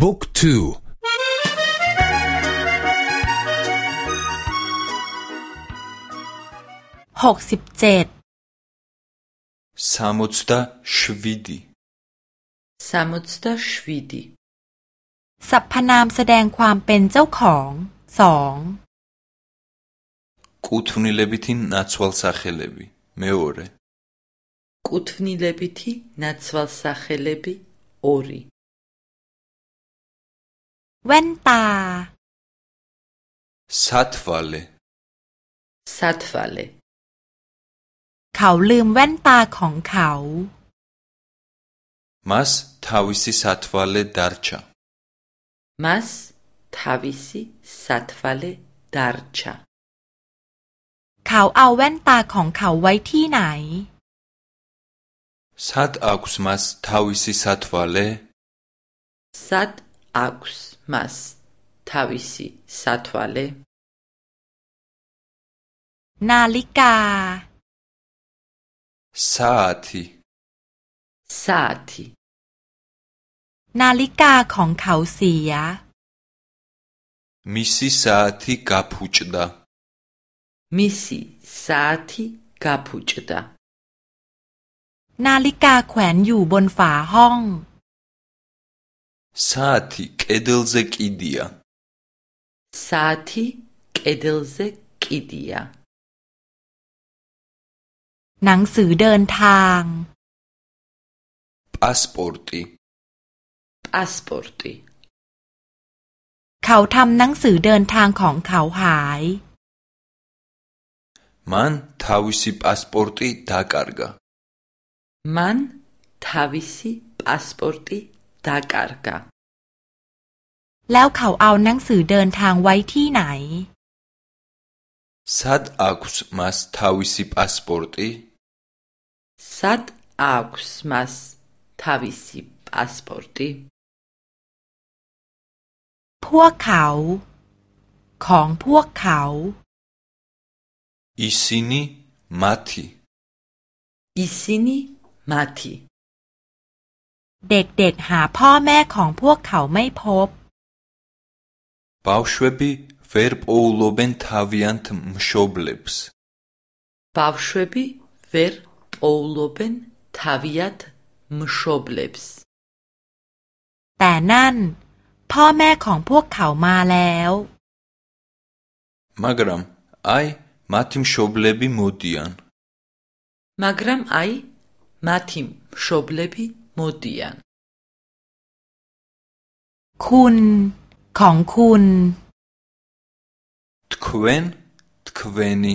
Book 2หกสิบเจ็ด สามุดสตาชวิดีสามุดสตาชวิด สรรพนามแสดงความเป็นเจ้าของสองกุทุนิเลบิทินนัทสวัลสาเคเลบิเมอร์กุทุนิเลบิทินนัทสวัลสาเคเลบิออรีแว่นตาสัตว์เลสัตว์เลเขาลืมแว่นตาของเขามัสทาวิสิสัตว์เลดาร์ชามัสทาวิสิสัตว์เลดาร์ชาเขาเอาแว่นตาของเขาไว้ที่ไหนสัตอากุสมัสทาวิสิสัตว์เลสัต აქვს მას თავისი სათვალე? นาฬิกา საათი საათი นาฬิกาของเขาเสีย მისი საათი გაფუჭდა მისი საათი გაფუჭდა นาฬิกาแขวนอยู่บนฝาห้อง საათი კედელზე კიდია საათი კედელზე კიდია ნანგსუდენთანგ პასპორტი პასპორტი ქაუ თამ ნანგსუდენთანგ ხონ ქაუ ჰაი მან თავისი პასპორტი დაკარგა მან თავისი პასპორტი ตาการกะแล้วเขาเอาหนังสือเดินทางไว้ที่ไหนซัดอากุสมาสทาวิสิปาสปอร์ตีซัดอากุสมาสทาวิสิปาสปอร์ตีพวกเขา ของพวกเขาอิซินีมาทีอิซินีมาทีเด็กๆ หาพ่อแม่ของพวกเขาไม่พบ ბავშვები ვერ პოულობენ თავიანთ บ შ ო ბ ლ ე ბ ს ბავშვები ვერ პოულობენ თ ა ვ นต์มชอบลิ ე ส์แต่นั่นพ่อแม่ของพวกเขามาแล้วากรัมไอมาทิมชอบเลบี ი მ ดิอันมากรัมไอมาทิมชอบเลบีมูดียนคุณของคุณทคเวนทคเวนี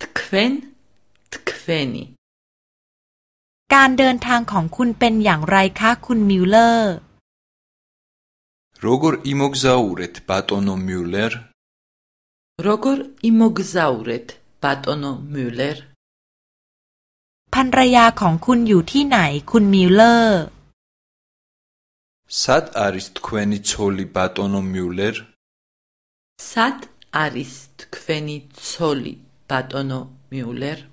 ทคเวนทคเวนีการเดินทางของคุณเป็นอย่างไรคะคุณมิวเลอร์รกอร์อิมกซาอูเรตปาตโนมิลเลอร์รกอร์อิมกซาอูเรตปาตโนมิลเลอร์ภรรยาของคุณอยู่ที่ไหน คุณมิลเลอร์าริสต์ควนิโชลิบาตโนมิลเลอร์ซัดอาริสต์ควนิโชลิบาตโนมิลเลอร์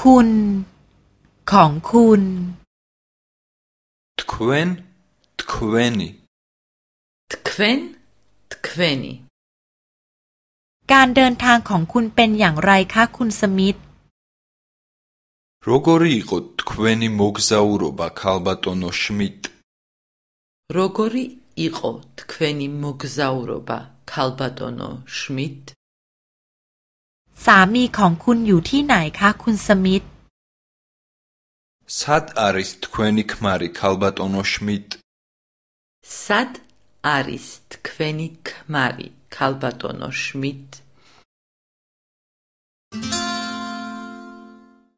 คุณ ของคุณทควนทควน ე ทควนทควน ქ การเดินทางของคุณเป็นอย่างไรคะคุณสมิธโรโกรีกตควนิมุกซาอุโรบาคาลบาตโนชมิธโรโกรีอีกตควนิมุกซาอุโรบาคาลบาตโนชมิธสามีของคุณอยู่ที่ไหนคะ คุณสมิธซัดอาริสควนิคมาริคาลบาตโนชมิธซัดอาริสควนิคมาริ Karl Schmidt